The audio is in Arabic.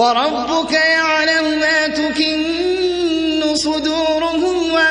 وربك يعلم ما تكن صدورهم وما